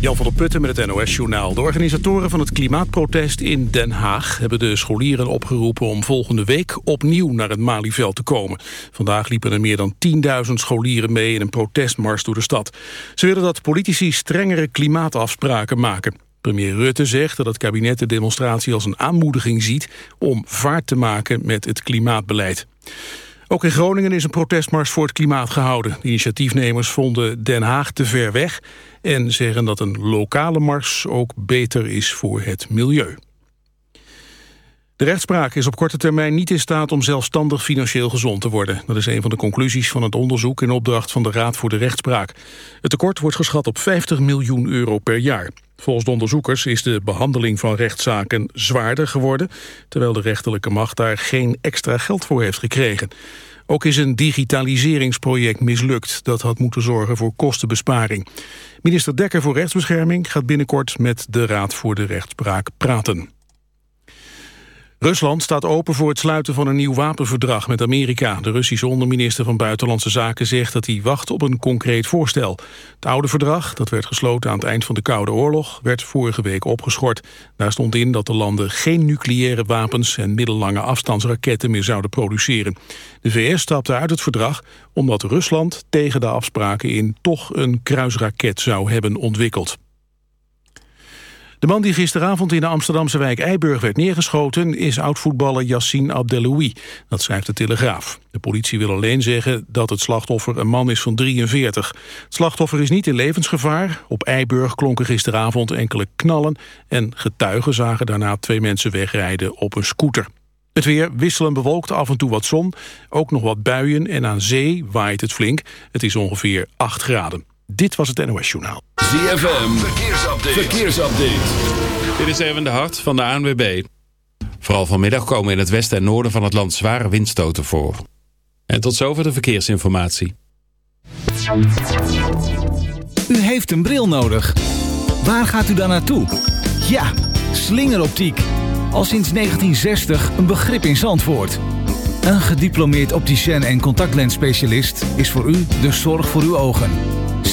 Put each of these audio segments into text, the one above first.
Jan van der Putten met het NOS-journaal. De organisatoren van het klimaatprotest in Den Haag... hebben de scholieren opgeroepen om volgende week opnieuw naar het Malieveld te komen. Vandaag liepen er meer dan 10.000 scholieren mee in een protestmars door de stad. Ze willen dat politici strengere klimaatafspraken maken. Premier Rutte zegt dat het kabinet de demonstratie als een aanmoediging ziet... om vaart te maken met het klimaatbeleid. Ook in Groningen is een protestmars voor het klimaat gehouden. De initiatiefnemers vonden Den Haag te ver weg... en zeggen dat een lokale mars ook beter is voor het milieu. De rechtspraak is op korte termijn niet in staat om zelfstandig financieel gezond te worden. Dat is een van de conclusies van het onderzoek in opdracht van de Raad voor de Rechtspraak. Het tekort wordt geschat op 50 miljoen euro per jaar. Volgens de onderzoekers is de behandeling van rechtszaken zwaarder geworden... terwijl de rechterlijke macht daar geen extra geld voor heeft gekregen. Ook is een digitaliseringsproject mislukt. Dat had moeten zorgen voor kostenbesparing. Minister Dekker voor Rechtsbescherming gaat binnenkort met de Raad voor de Rechtspraak praten. Rusland staat open voor het sluiten van een nieuw wapenverdrag met Amerika. De Russische onderminister van Buitenlandse Zaken zegt dat hij wacht op een concreet voorstel. Het oude verdrag, dat werd gesloten aan het eind van de Koude Oorlog, werd vorige week opgeschort. Daar stond in dat de landen geen nucleaire wapens en middellange afstandsraketten meer zouden produceren. De VS stapte uit het verdrag omdat Rusland tegen de afspraken in toch een kruisraket zou hebben ontwikkeld. De man die gisteravond in de Amsterdamse wijk Eiburg werd neergeschoten... is oud-voetballer Yassine Abdeloui. Dat schrijft de Telegraaf. De politie wil alleen zeggen dat het slachtoffer een man is van 43. Het slachtoffer is niet in levensgevaar. Op Eiburg klonken gisteravond enkele knallen... en getuigen zagen daarna twee mensen wegrijden op een scooter. Het weer wisselend bewolkt, af en toe wat zon. Ook nog wat buien en aan zee waait het flink. Het is ongeveer 8 graden. Dit was het NOS Journaal. ZFM, verkeersupdate. verkeersupdate. Dit is even de hart van de ANWB. Vooral vanmiddag komen in het westen en noorden van het land zware windstoten voor. En tot zover de verkeersinformatie. U heeft een bril nodig. Waar gaat u dan naartoe? Ja, slingeroptiek. Al sinds 1960 een begrip in Zandvoort. Een gediplomeerd opticien en contactlensspecialist is voor u de zorg voor uw ogen.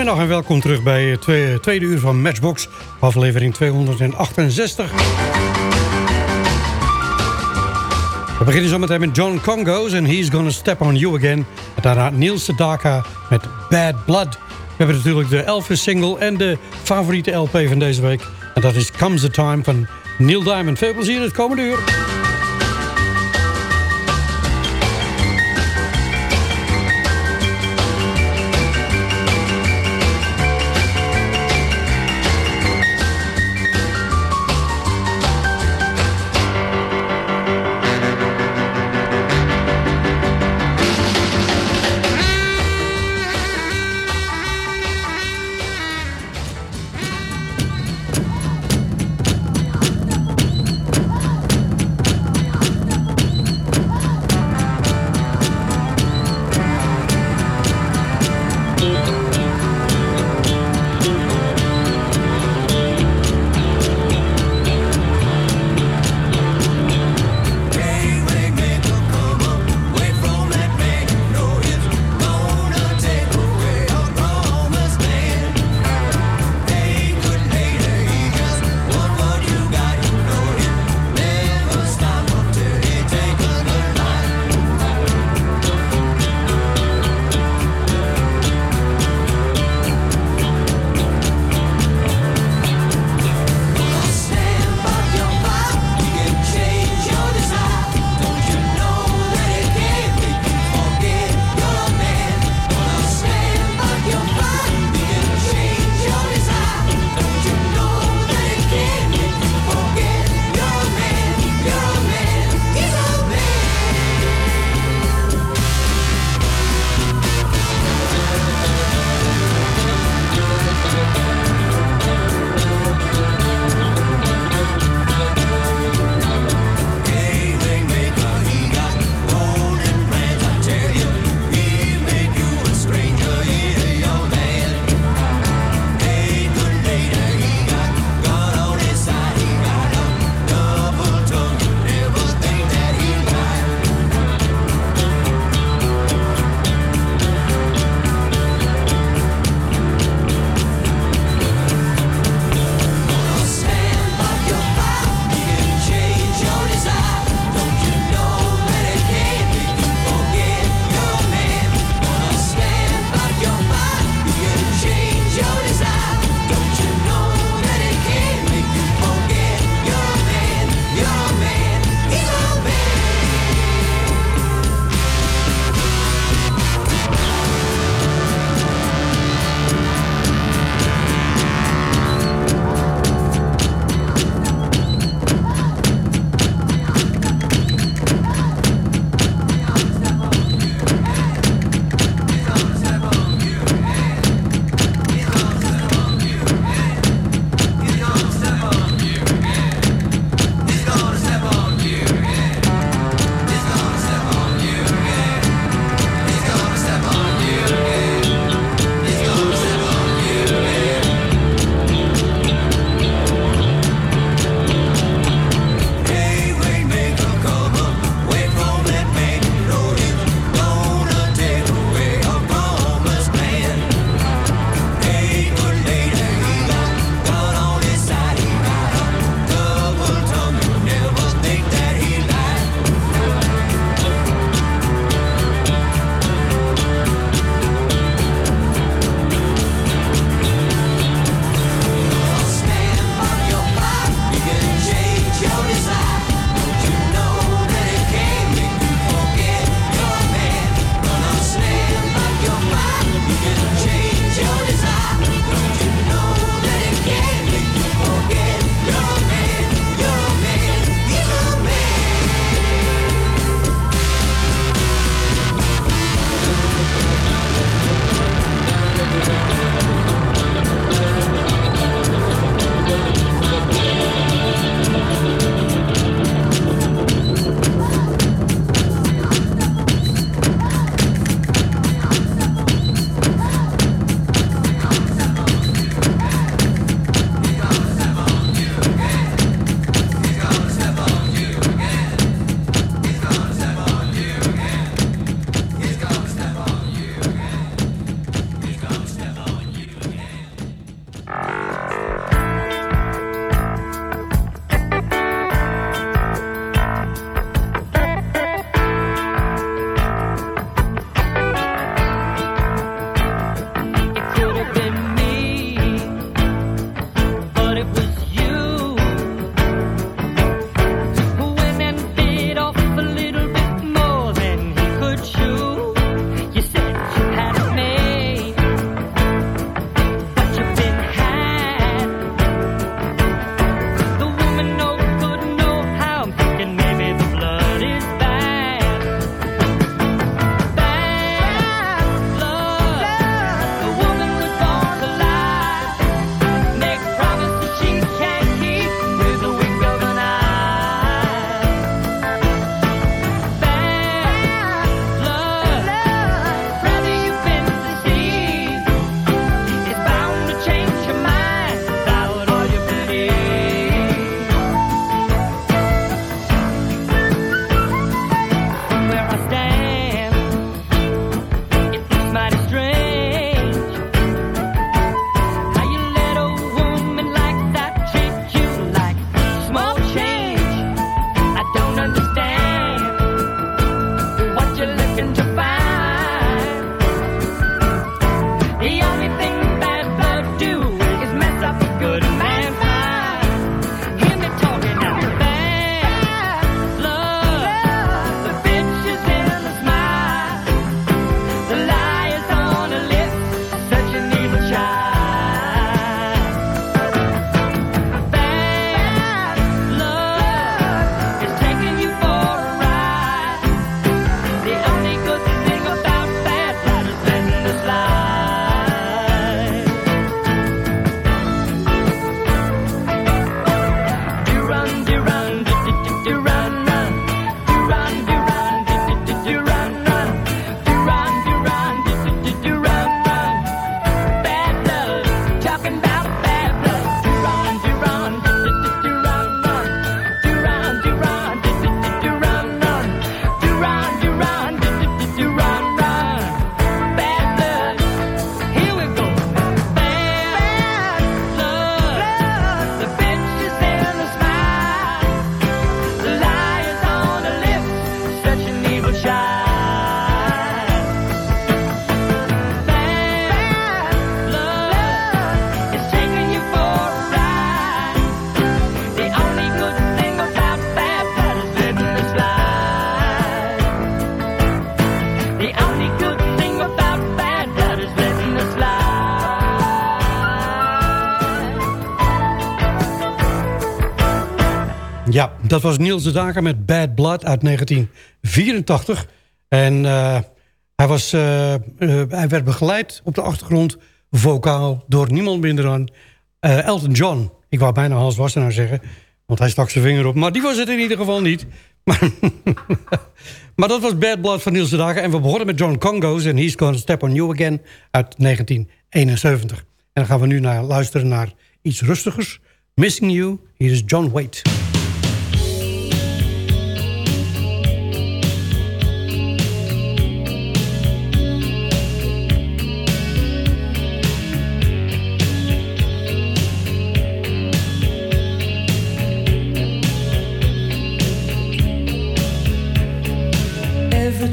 Goedemiddag en welkom terug bij het tweede uur van Matchbox, aflevering 268. We beginnen zo meteen met John Congos en He's Gonna Step On You Again. En daarna Niels Sedaka met Bad Blood. We hebben natuurlijk de Elvis-single en de favoriete LP van deze week. En dat is Comes the Time van Neil Diamond. Veel plezier het komende uur. Dat was Niels de Daker met Bad Blood uit 1984. En uh, hij, was, uh, uh, hij werd begeleid op de achtergrond vocaal door niemand minder dan Elton John. Ik wou bijna Hans Wassenaar zeggen, want hij stak zijn vinger op. Maar die was het in ieder geval niet. Maar, maar dat was Bad Blood van Niels de Daker. En we begonnen met John Congo's en He's Gonna Step On You Again uit 1971. En dan gaan we nu naar, luisteren naar iets rustigers. Missing You, hier is John Waite.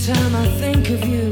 Time I think of you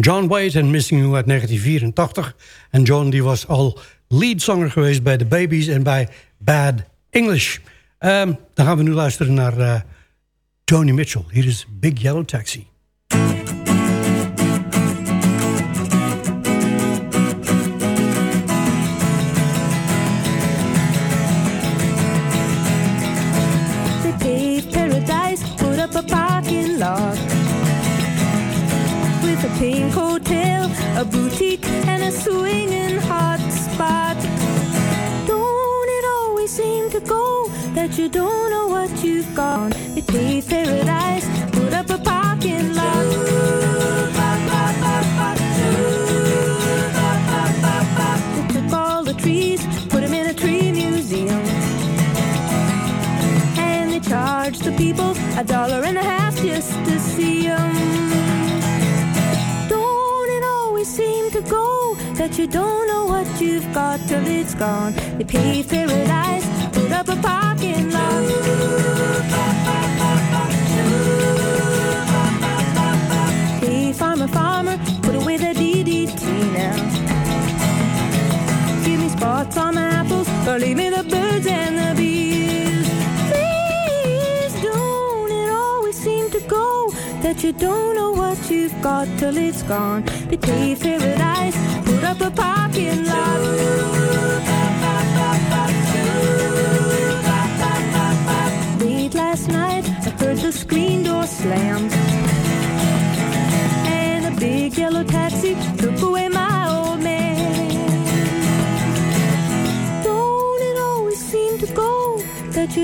John Waite en Missing You uit 1984. En John die was al leadzanger geweest bij The Babies en bij Bad English. Um, dan gaan we nu luisteren naar uh, Joni Mitchell. Hier is Big Yellow Taxi. but you don't know what you've got. they leaves paradise, put up a parking lot. They took all the trees, put them in a tree museum. And they charge the people a dollar and a half just to see them. Don't it always seem to go that you don't know what you've got till it's gone? They pay paradise up a parking lot. Hey, farmer, farmer, put away the DDT now. Give me spots on my apples, or leave me the birds and the bees. Please don't, it always seems to go that you don't know what you've got till it's gone. The tea filled with ice, put up a parking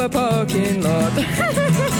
the parking lot.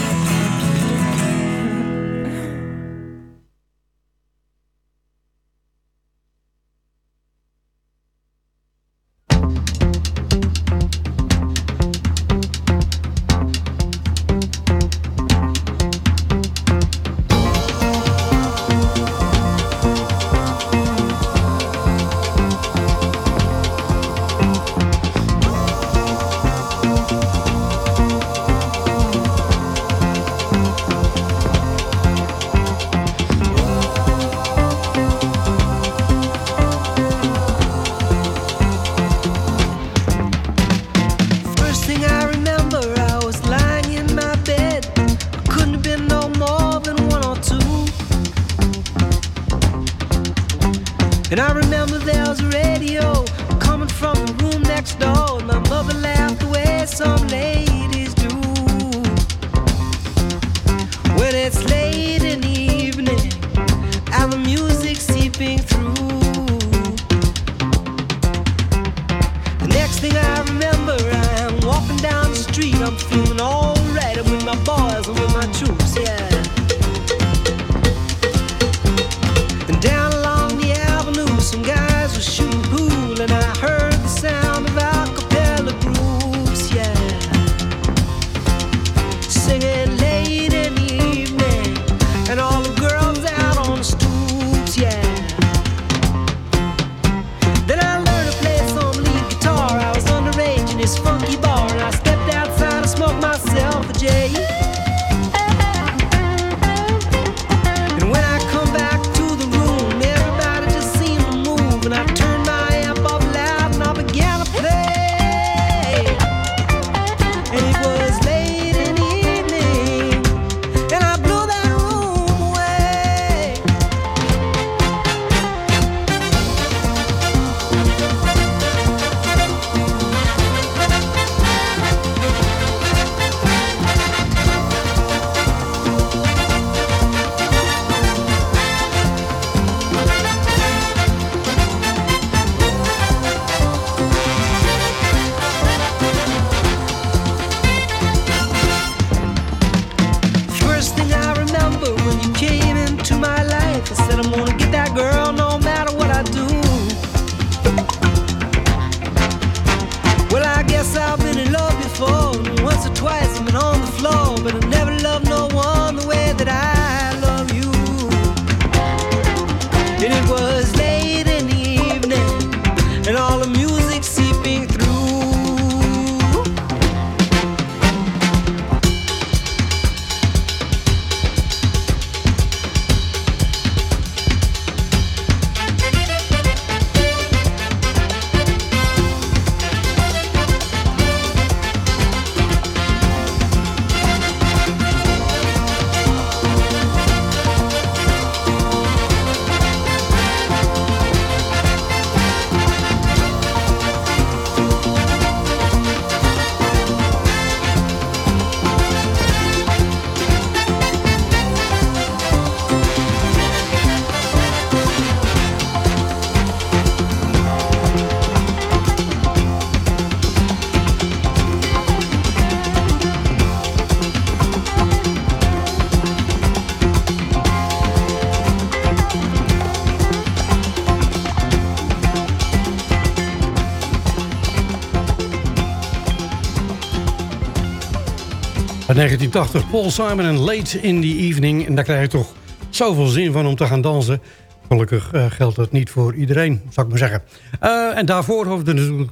1980 Paul Simon en Late in the Evening. En daar krijg je toch zoveel zin van om te gaan dansen. Gelukkig eh, geldt dat niet voor iedereen, zou ik maar zeggen. Eh, en daarvoor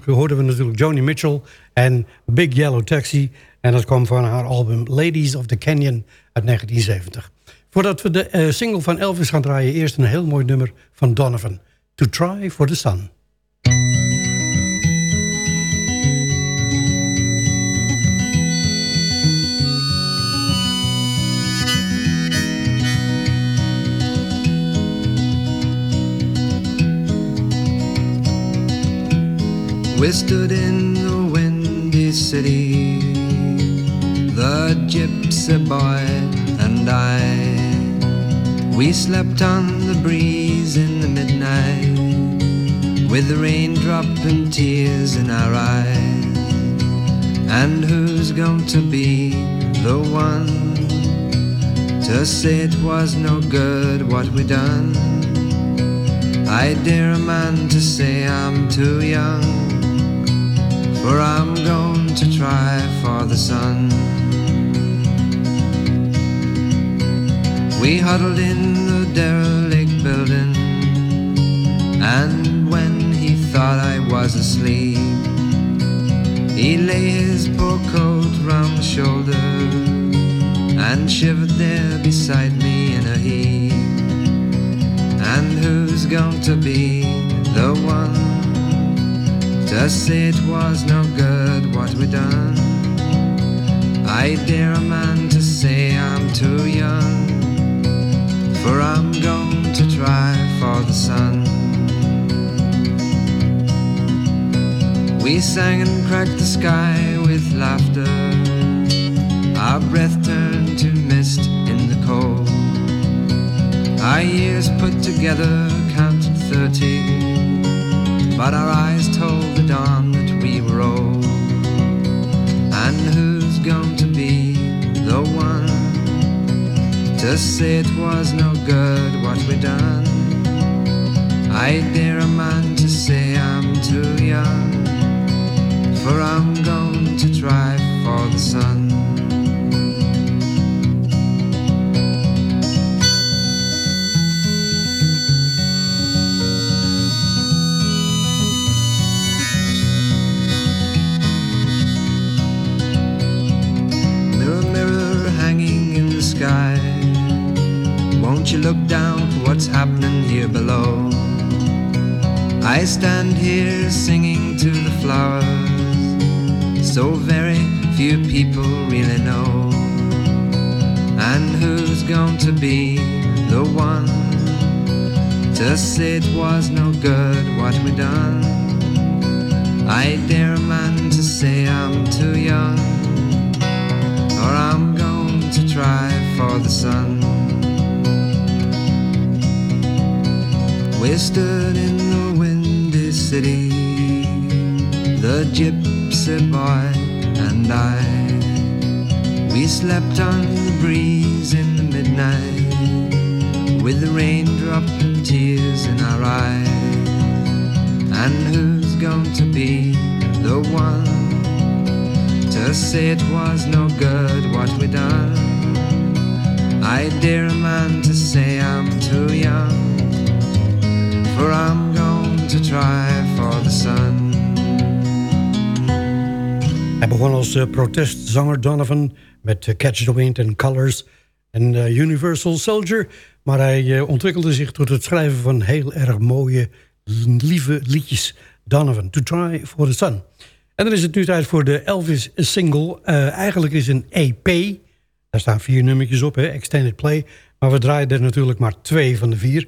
hoorden we, natuurlijk, Joni Mitchell en Big Yellow Taxi. En dat kwam van haar album Ladies of the Canyon uit 1970. Voordat we de eh, single van Elvis gaan draaien... eerst een heel mooi nummer van Donovan. To Try for the Sun. We stood in the windy city, the gypsy boy and I. We slept on the breeze in the midnight, with the raindrop and tears in our eyes. And who's going to be the one to say it was no good what we done? I dare a man to say I'm too young for I'm going to try for the sun. We huddled in the derelict building, and when he thought I was asleep, he lay his poor coat round my shoulder and shivered there beside me in a heap. And who's going to be the one? To say it was no good what we done. I dare a man to say I'm too young, for I'm going to try for the sun. We sang and cracked the sky with laughter. Our breath turned to mist in the cold. Our years put together counted thirty but our eyes told that we were old. And who's going to be the one to say it was no good what we done? I dare a man to say I'm too young, for I'm going to try for the sun. You look down for what's happening here below? I stand here singing to the flowers, so very few people really know. And who's going to be the one to say it was no good what we done? I dare a man to say I'm too young, or I'm going to try for the sun. We stood in the windy city, the gypsy boy and I. We slept on the breeze in the midnight, with the raindrop and tears in our eyes. And who's going to be the one to say it was no good what we done? I dare a man to say I'm too young I'm going to try for the sun. Hij begon als uh, protestzanger Donovan met uh, Catch the Wind and Colors en uh, Universal Soldier. Maar hij ontwikkelde zich tot het schrijven van heel erg mooie, lieve liedjes. Donovan, To Try for the Sun. En dan is het nu tijd voor de Elvis single. eigenlijk is een EP. Daar staan vier nummertjes op, hè, extended play. Maar we draaien er natuurlijk maar twee van de vier.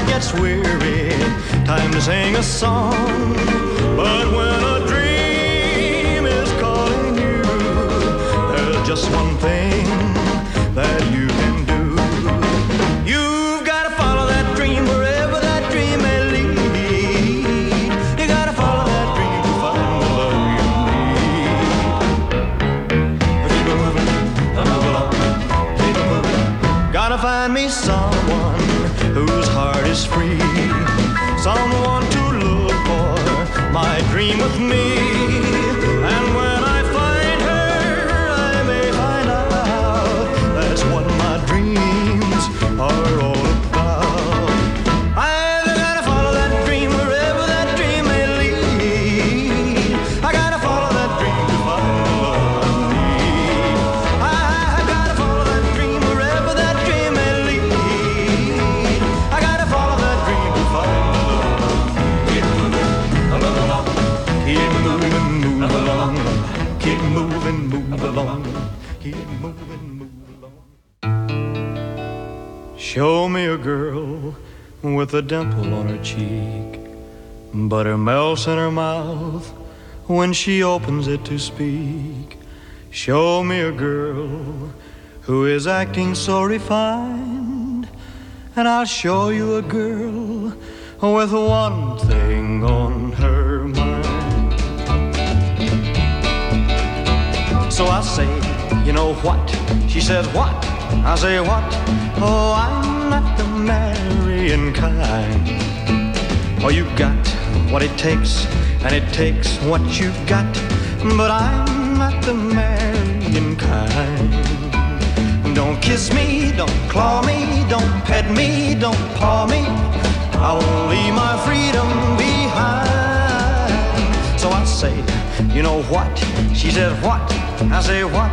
gets weary, time to sing a song. But when a dream is calling you, there's just one thing Show me a girl with a dimple on her cheek, but her melts in her mouth when she opens it to speak. Show me a girl who is acting so refined, and I'll show you a girl with one thing on her mind. So I say, you know what? She says, what? I say, what? Oh, I'm not the marrying kind. Oh, you've got what it takes, and it takes what you've got. But I'm not the marrying kind. Don't kiss me, don't claw me, don't pet me, don't paw me. I won't leave my freedom behind. So I say, you know what? She says, what? I say, what?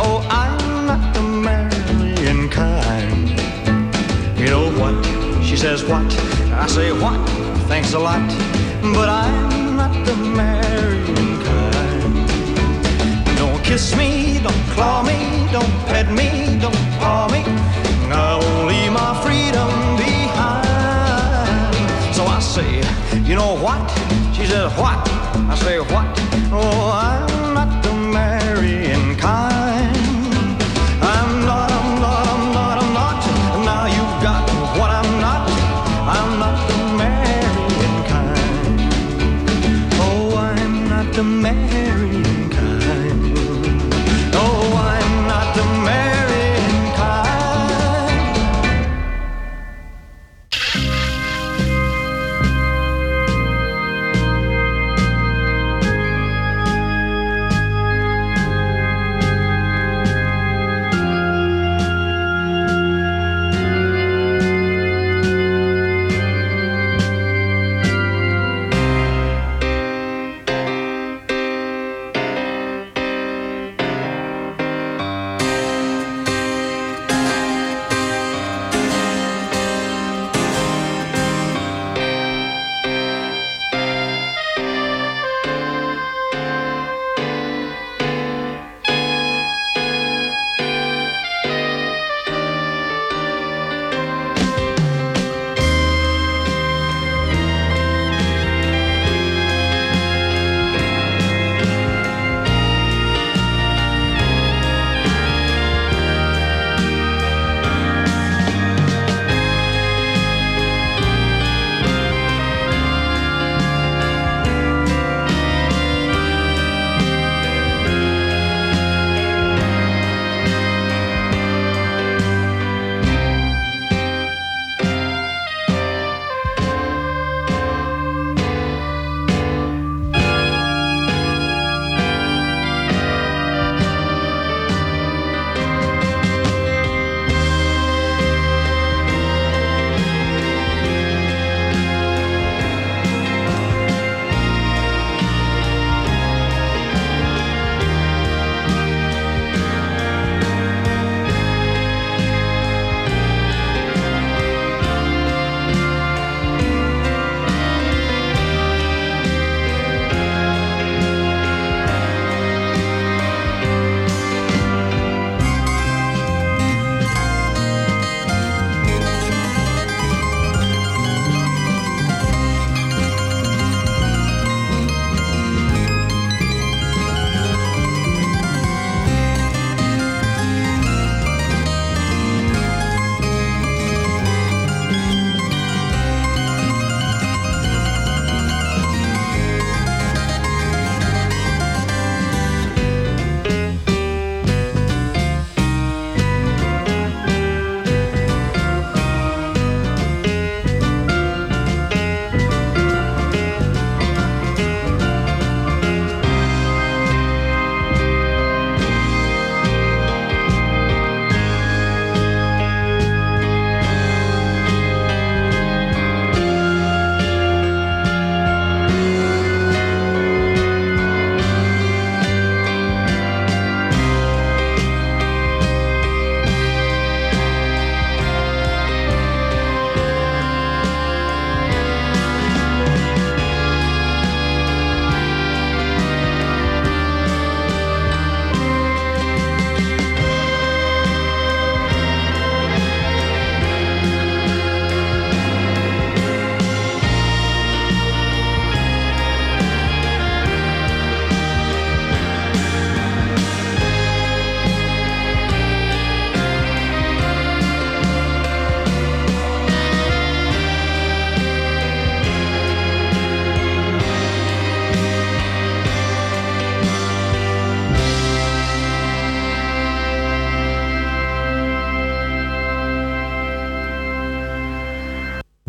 Oh, I'm not the marrying kind. You know what? She says, what? I say, what? Thanks a lot. But I'm not the marrying kind. Don't kiss me, don't claw me, don't pet me, don't paw me. I'll leave my freedom behind. So I say, you know what? She says, what? I say, what? Oh, I'm not the marrying kind.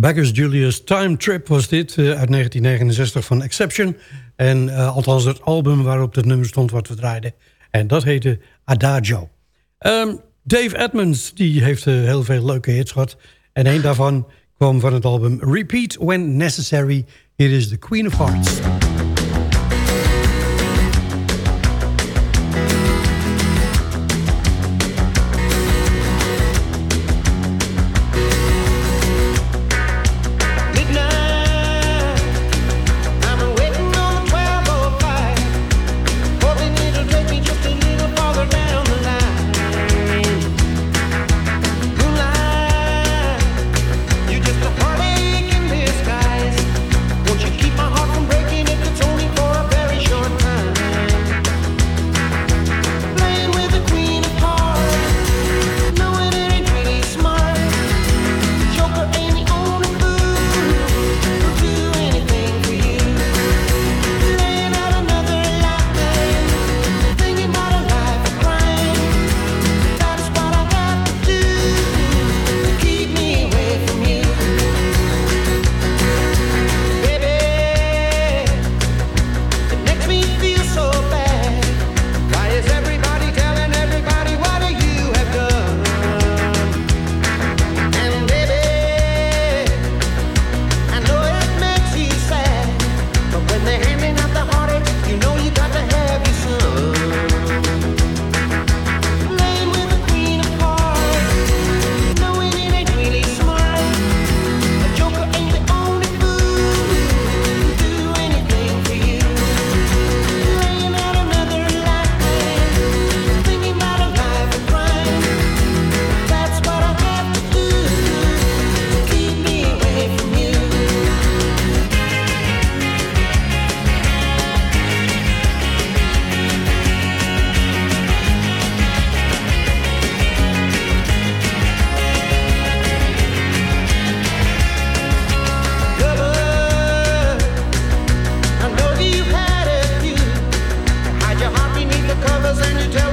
Beggars Julius Time Trip was dit eh, uit 1969 van Exception. En eh, althans het album waarop het nummer stond wat we draaiden. En dat heette Adagio. Um, Dave Edmonds die heeft eh, heel veel leuke hits gehad. En een daarvan kwam van het album Repeat When Necessary. Here is the Queen of Hearts. covers and you tell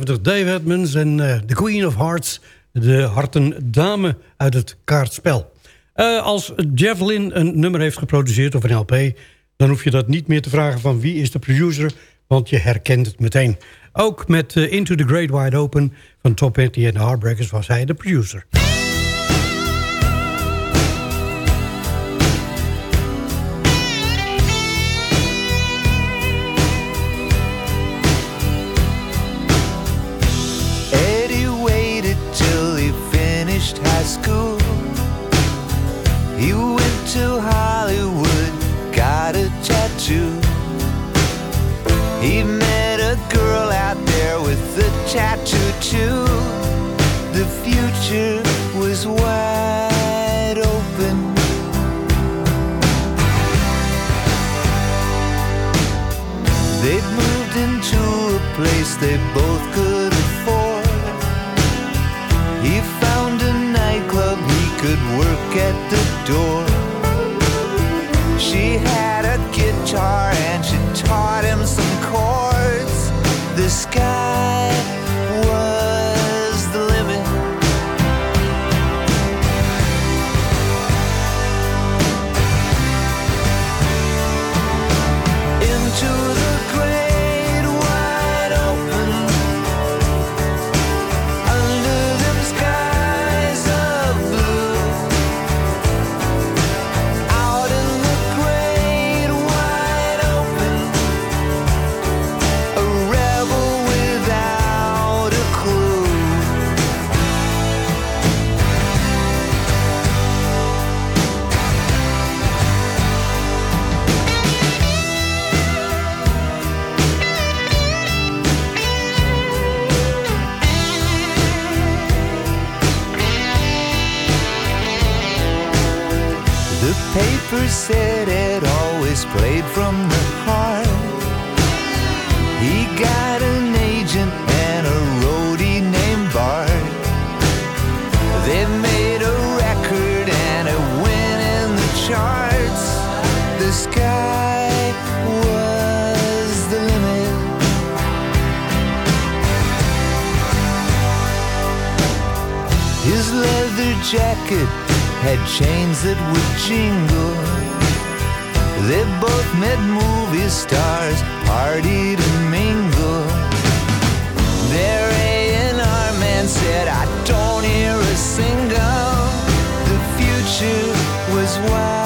75, Dave Edmonds en eh, de Queen of Hearts... de hartendame uit het kaartspel. Eh, als Javelin een nummer heeft geproduceerd of een LP... dan hoef je dat niet meer te vragen van wie is de producer... want je herkent het meteen. Ook met eh, Into the Great Wide Open van Top 40 en de Heartbreakers was hij de producer. chapter two. The future was wide open. They'd moved into a place they both could afford. He found a nightclub he could work at the door. She had a guitar and she said it always played from the heart. He got an agent and a roadie named Bart. They made a record and it went in the charts. The sky was the limit. His leather jacket had chains that would jingle. They both met movie stars, partied and mingled. Their A&R man said, I don't hear a single. The future was wide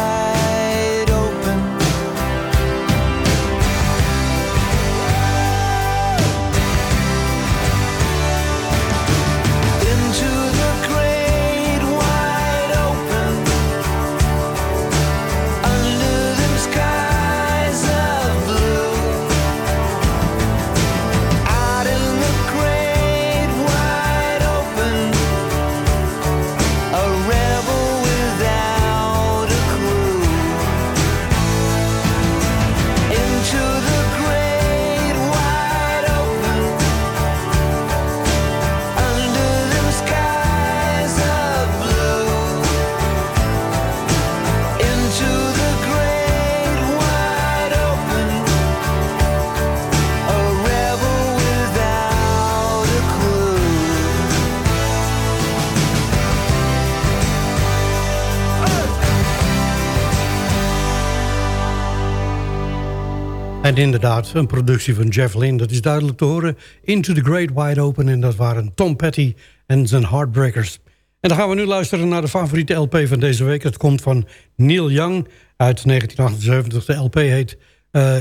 En inderdaad, een productie van Jeff Lynne, dat is duidelijk te horen. Into the Great Wide Open en dat waren Tom Petty en zijn Heartbreakers. En dan gaan we nu luisteren naar de favoriete LP van deze week. Het komt van Neil Young uit 1978. De LP heet eh,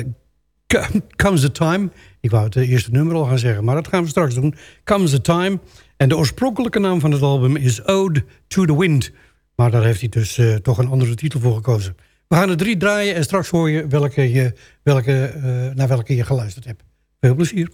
Comes the Time. Ik wou het eerste nummer al gaan zeggen, maar dat gaan we straks doen. Comes the Time. En de oorspronkelijke naam van het album is Ode to the Wind. Maar daar heeft hij dus eh, toch een andere titel voor gekozen. We gaan er drie draaien en straks hoor je welke je, welke, eh, naar welke je geluisterd hebt. Veel plezier.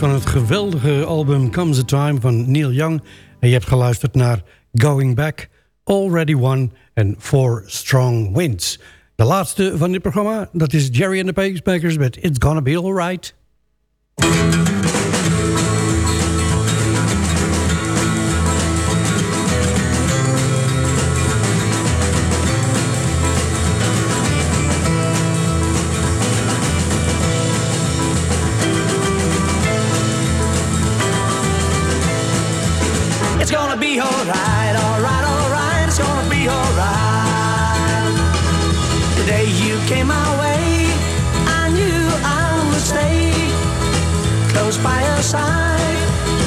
van het geweldige album Comes a Time van Neil Young. En je hebt geluisterd naar Going Back, Already Won en Four Strong Winds. De laatste van dit programma, dat is Jerry and the Pacemakers met It's Gonna Be Alright. came my way, I knew I would stay close by your side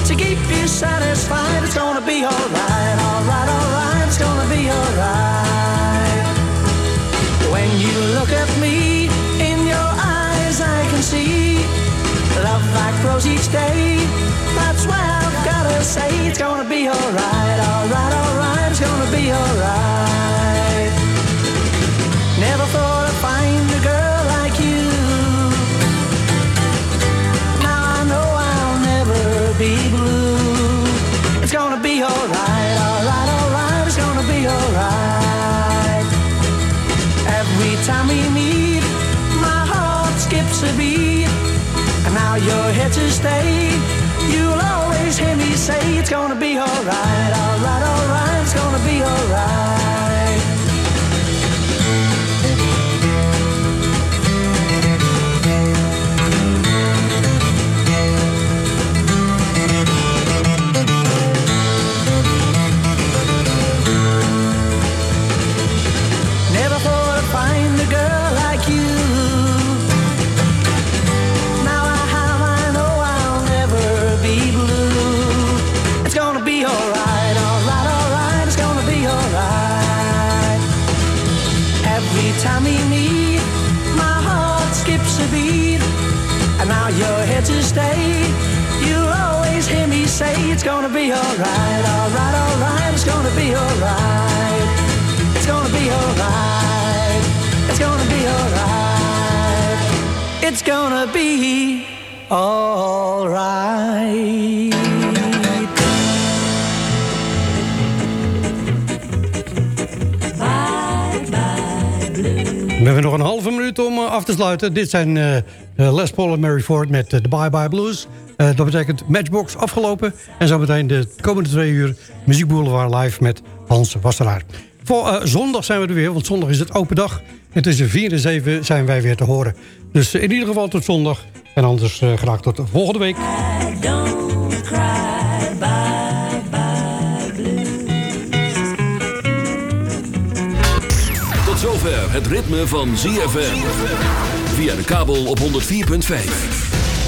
to keep you satisfied. It's gonna be alright, alright, alright. It's gonna be alright. When you look at me in your eyes, I can see love that grows each day. That's why I've gotta say it's gonna be alright, alright, alright. It's gonna be alright. A beat, and now you're here to stay. You'll always hear me say it's gonna be alright, alright, alright, it's gonna be alright. It's gonna be alright, alright, alright. It's gonna be alright. It's gonna be alright. It's gonna be alright. It's gonna be alright. We hebben nog een halve minuut om eh, af te sluiten. Dit zijn eh, Les Paul en Mary Ford met eh, de Bye Bye Blues. Eh, dat betekent Matchbox afgelopen. En zometeen de komende twee uur Muziek Boulevard live met Hans Wasseraar. Voor eh, zondag zijn we er weer, want zondag is het open dag. En tussen 4 en 7 zijn wij weer te horen. Dus eh, in ieder geval tot zondag. En anders graag tot volgende week. Tot zover het ritme van ZFM. Via de kabel op 104.5.